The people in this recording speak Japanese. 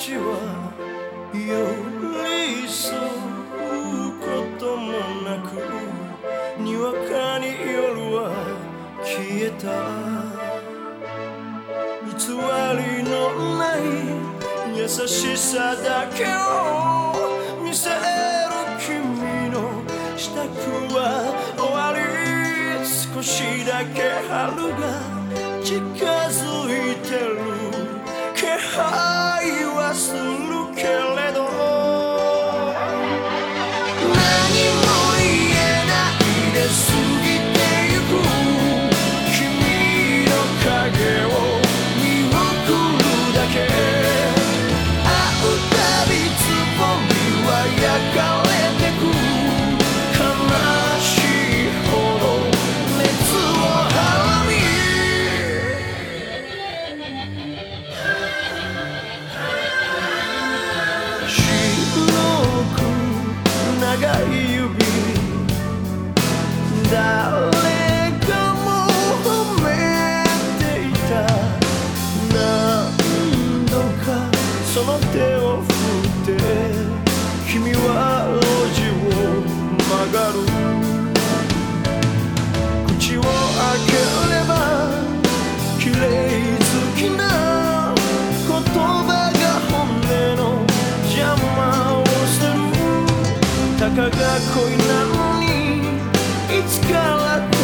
ちはより添うこともなくにわかに夜は消えた。偽りのない優しさだけを見せる君の支度は終わり。少しだけ春が近づいてる。長い指。誰かも褒めていた。何度かその手を振って君は路地を曲がる。each girl